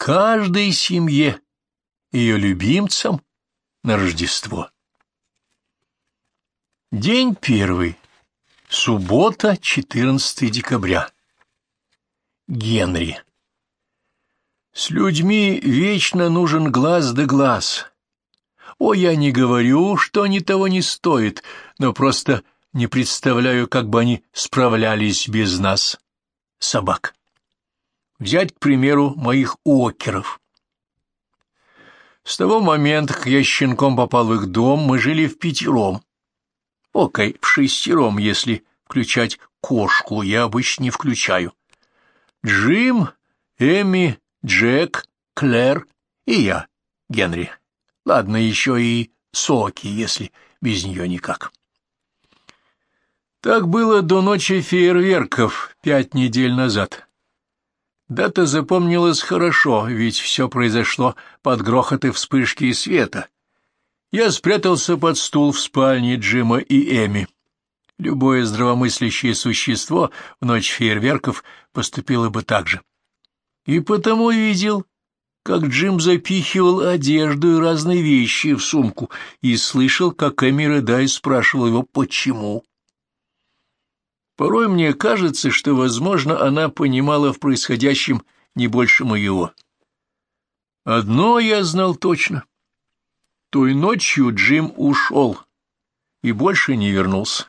каждой семье, ее любимцам на Рождество. День первый. Суббота, 14 декабря. Генри. С людьми вечно нужен глаз да глаз. О, я не говорю, что они того не стоят, но просто не представляю, как бы они справлялись без нас, собак. Взять, к примеру, моих океров. С того момента, как я щенком попал в их дом, мы жили в пятером. Окей, в шестером, если включать кошку, я обычно не включаю. Джим, Эми, Джек, Клэр и я, Генри. Ладно, еще и Соки, если без нее никак. Так было до ночи фейерверков пять недель назад. Дата запомнилась хорошо, ведь все произошло под грохоты вспышки и света. Я спрятался под стул в спальне Джима и Эми. Любое здравомыслящее существо в ночь фейерверков поступило бы так же. И потому видел, как Джим запихивал одежду и разные вещи в сумку, и слышал, как Эми рыдая спрашивал его, почему. Порой мне кажется, что, возможно, она понимала в происходящем не больше моего. Одно я знал точно. Той ночью Джим ушел и больше не вернулся.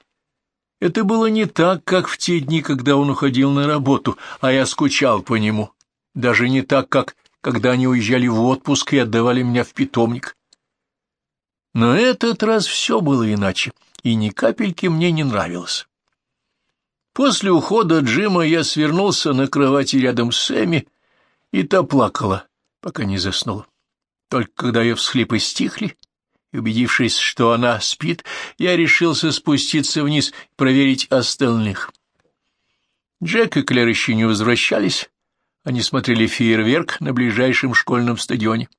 Это было не так, как в те дни, когда он уходил на работу, а я скучал по нему. Даже не так, как когда они уезжали в отпуск и отдавали меня в питомник. Но этот раз все было иначе, и ни капельки мне не нравилось. После ухода Джима я свернулся на кровати рядом с Эми, и та плакала, пока не заснула. Только когда ее всхлипы стихли, и, убедившись, что она спит, я решился спуститься вниз и проверить остальных. Джек и Клэр еще не возвращались, они смотрели фейерверк на ближайшем школьном стадионе.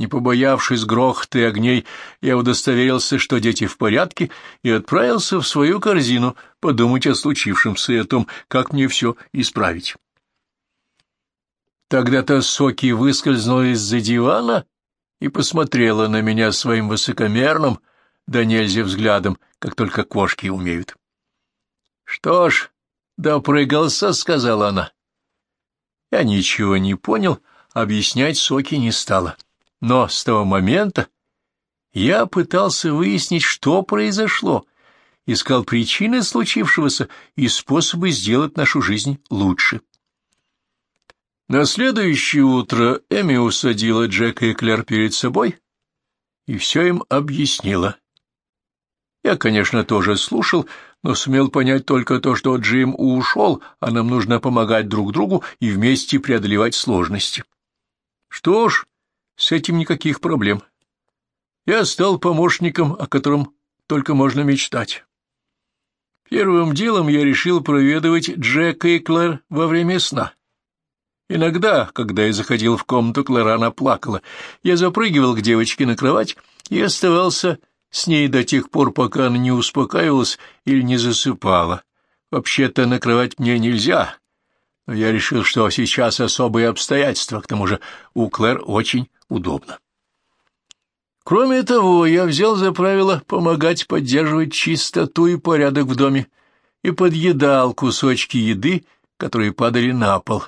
Не побоявшись грохота и огней, я удостоверился, что дети в порядке, и отправился в свою корзину подумать о случившемся и о том, как мне все исправить. Тогда-то Соки выскользнула из-за дивана и посмотрела на меня своим высокомерным, да нельзя взглядом, как только кошки умеют. — Что ж, допрыгался, — сказала она. Я ничего не понял, объяснять Соки не стала. — но с того момента я пытался выяснить, что произошло, искал причины случившегося и способы сделать нашу жизнь лучше. На следующее утро Эми усадила Джека и Клэр перед собой и все им объяснила. Я, конечно, тоже слушал, но сумел понять только то, что Джим ушел, а нам нужно помогать друг другу и вместе преодолевать сложности. Что ж, с этим никаких проблем. Я стал помощником, о котором только можно мечтать. Первым делом я решил проведывать Джека и Клэр во время сна. Иногда, когда я заходил в комнату, Клэр она плакала. Я запрыгивал к девочке на кровать и оставался с ней до тех пор, пока она не успокаивалась или не засыпала. Вообще-то на кровать мне нельзя, но я решил, что сейчас особые обстоятельства, к тому же у Клэр очень удобно. Кроме того, я взял за правило помогать поддерживать чистоту и порядок в доме и подъедал кусочки еды, которые падали на пол.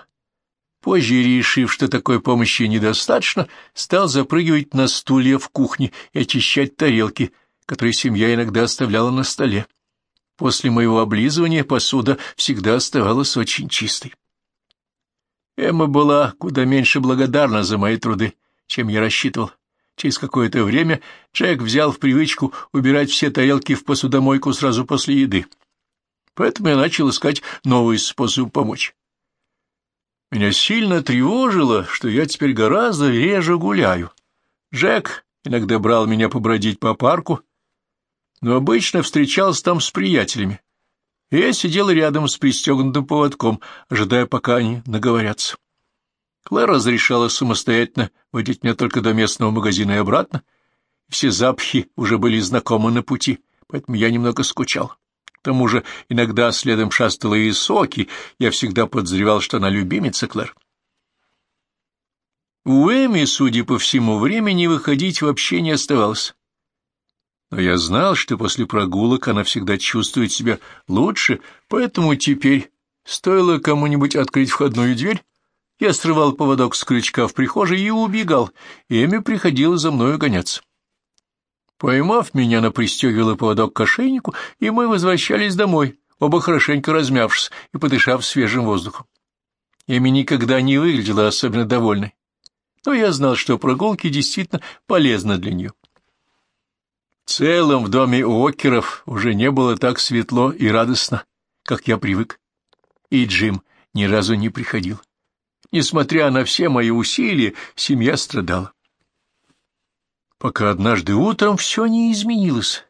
Позже, решив, что такой помощи недостаточно, стал запрыгивать на стулья в кухне и очищать тарелки, которые семья иногда оставляла на столе. После моего облизывания посуда всегда оставалась очень чистой. Эмма была куда меньше благодарна за мои труды, чем я рассчитывал. Через какое-то время Джек взял в привычку убирать все тарелки в посудомойку сразу после еды. Поэтому я начал искать новый способ помочь. Меня сильно тревожило, что я теперь гораздо реже гуляю. Джек иногда брал меня побродить по парку, но обычно встречался там с приятелями. Я сидел рядом с пристегнутым поводком, ожидая, пока они наговорятся. Клэр разрешала самостоятельно водить меня только до местного магазина и обратно. Все запахи уже были знакомы на пути, поэтому я немного скучал. К тому же иногда следом шастала и соки, я всегда подозревал, что она любимица Клэр. У Эми, судя по всему, времени выходить вообще не оставалось. Но я знал, что после прогулок она всегда чувствует себя лучше, поэтому теперь, стоило кому-нибудь открыть входную дверь, я срывал поводок с крючка в прихожей и убегал, и Эми приходила за мною гоняться. Поймав меня, она пристегивала поводок к ошейнику, и мы возвращались домой, оба хорошенько размявшись и подышав свежим воздухом. Эми никогда не выглядела особенно довольной но я знал, что прогулки действительно полезны для нее. В целом в доме Уокеров уже не было так светло и радостно, как я привык, и Джим ни разу не приходил. Несмотря на все мои усилия, семья страдала. Пока однажды утром все не изменилось.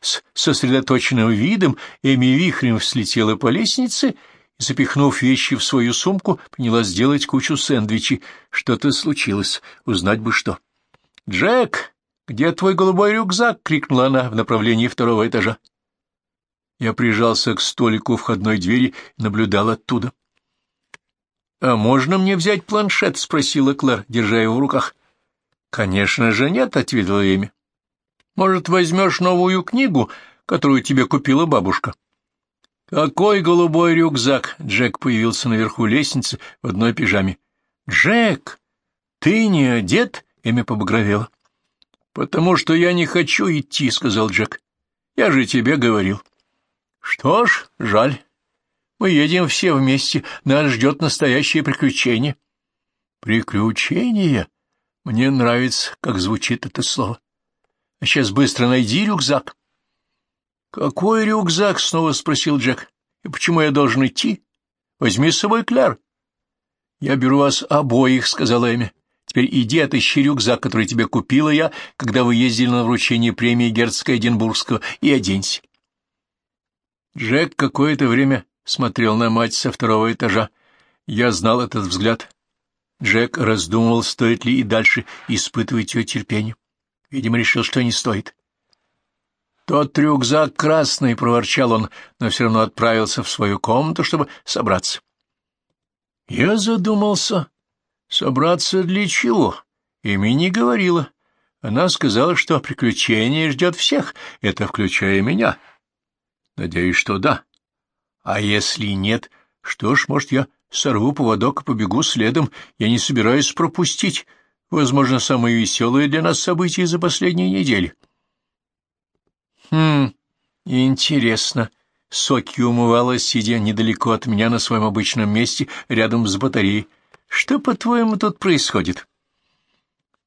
С сосредоточенным видом Эми вихрем слетела по лестнице и, запихнув вещи в свою сумку, принялась делать кучу сэндвичей. Что-то случилось, узнать бы что. «Джек, где твой голубой рюкзак?» — крикнула она в направлении второго этажа. Я прижался к столику входной двери и наблюдал оттуда. «А можно мне взять планшет?» — спросила Клэр, держа его в руках. «Конечно же нет», — ответила Эми. «Может, возьмешь новую книгу, которую тебе купила бабушка?» «Какой голубой рюкзак!» Джек появился наверху лестницы в одной пижаме. «Джек, ты не одет?» Эми побагровела. «Потому что я не хочу идти», — сказал Джек. «Я же тебе говорил». «Что ж, жаль. Мы едем все вместе. Нас ждет настоящее приключение». «Приключение?» Мне нравится, как звучит это слово. А сейчас быстро найди рюкзак. «Какой рюкзак?» — снова спросил Джек. «И почему я должен идти? Возьми с собой Кляр». «Я беру вас обоих», — сказала Эми. «Теперь иди отыщи рюкзак, который тебе купила я, когда вы ездили на вручение премии герцога Эдинбургского, и оденься». Джек какое-то время смотрел на мать со второго этажа. Я знал этот взгляд. Джек раздумывал, стоит ли и дальше испытывать ее терпение. Видимо, решил, что не стоит. «Тот рюкзак красный!» — проворчал он, но все равно отправился в свою комнату, чтобы собраться. Я задумался. Собраться для чего? Ими не говорила. Она сказала, что приключение ждет всех, это включая меня. Надеюсь, что да. А если нет, что ж, может, я сорву поводок и побегу следом. Я не собираюсь пропустить, возможно, самые веселые для нас события за последние недели. Хм, интересно. Соки умывалась, сидя недалеко от меня на своем обычном месте, рядом с батареей. Что, по-твоему, тут происходит?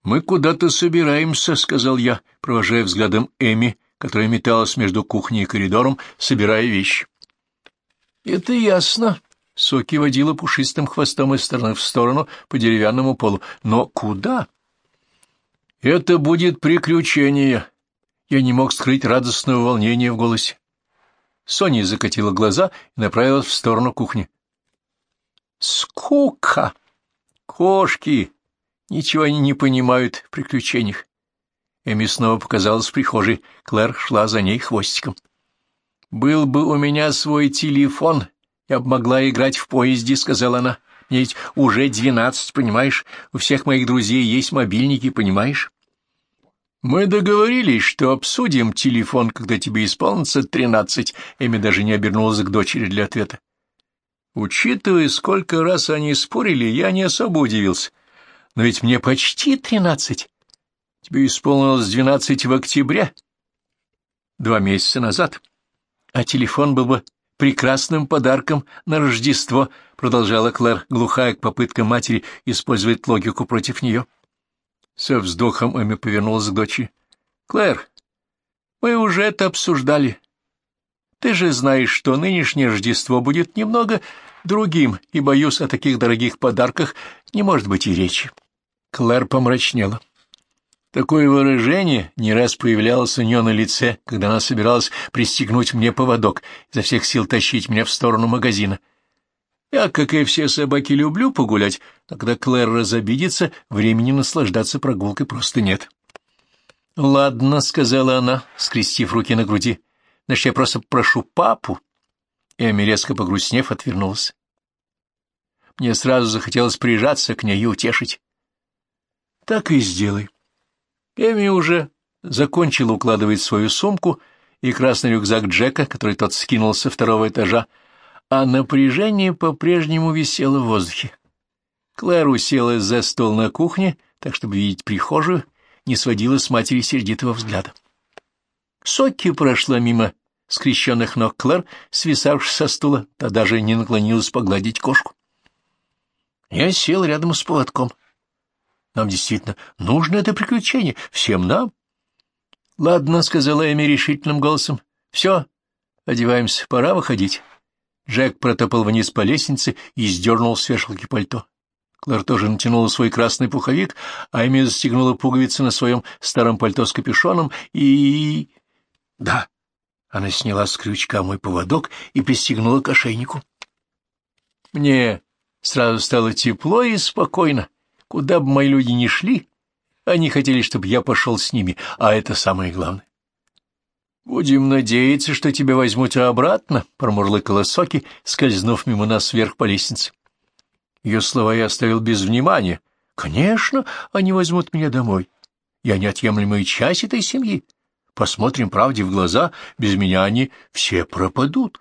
Мы куда-то собираемся, — сказал я, провожая взглядом Эми, которая металась между кухней и коридором, собирая вещи. Это ясно. Соки водила пушистым хвостом из стороны в сторону по деревянному полу. Но куда? Это будет приключение, я не мог скрыть радостного волнения в голосе. Соня закатила глаза и направилась в сторону кухни. «Скука! Кошки! Ничего они не понимают в приключениях!» Эми снова показалась в прихожей. Клэр шла за ней хвостиком. «Был бы у меня свой телефон, я бы могла играть в поезде», — сказала она. «Мне ведь уже двенадцать, понимаешь? У всех моих друзей есть мобильники, понимаешь?» «Мы договорились, что обсудим телефон, когда тебе исполнится тринадцать», — Эми даже не обернулась к дочери для ответа. Учитывая, сколько раз они спорили, я не особо удивился. Но ведь мне почти тринадцать. Тебе исполнилось двенадцать в октябре, два месяца назад. А телефон был бы прекрасным подарком на Рождество, продолжала Клэр, глухая к попыткам матери использовать логику против нее. — со вздохом Эми повернулась к дочери. — Клэр, мы уже это обсуждали. Ты же знаешь, что нынешнее Рождество будет немного другим, и, боюсь, о таких дорогих подарках не может быть и речи. Клэр помрачнела. Такое выражение не раз появлялось у нее на лице, когда она собиралась пристегнуть мне поводок, изо всех сил тащить меня в сторону магазина. Я, как и все собаки, люблю погулять, но когда Клэр разобидится, времени наслаждаться прогулкой просто нет. — Ладно, — сказала она, скрестив руки на груди, — значит, я просто прошу папу. Эми, резко погрустнев, отвернулась. Мне сразу захотелось прижаться к ней и утешить. Так и сделай. Эми уже закончила укладывать свою сумку и красный рюкзак Джека, который тот скинул со второго этажа, а напряжение по-прежнему висело в воздухе. Клэр уселась за стол на кухне, так, чтобы видеть прихожую, не сводила с матери сердитого взгляда. Сокки прошла мимо скрещенных ног Клэр, свисавшись со стула, та даже не наклонилась погладить кошку. Я сел рядом с поводком. Нам действительно нужно это приключение, всем нам. — Ладно, — сказала Эми решительным голосом. — Все, одеваемся, пора выходить. Джек протопал вниз по лестнице и сдернул с вешалки пальто. Клэр тоже натянула свой красный пуховик, а Эми застегнула пуговицы на своем старом пальто с капюшоном и... Да, она сняла с крючка мой поводок и пристегнула к ошейнику. Мне сразу стало тепло и спокойно. Куда бы мои люди ни шли, они хотели, чтобы я пошел с ними, а это самое главное. «Будем надеяться, что тебя возьмут обратно», — промурлыкала Соки, скользнув мимо нас вверх по лестнице. Ее слова я оставил без внимания. «Конечно, они возьмут меня домой. Я неотъемлемая часть этой семьи. Посмотрим правде в глаза, без меня они все пропадут».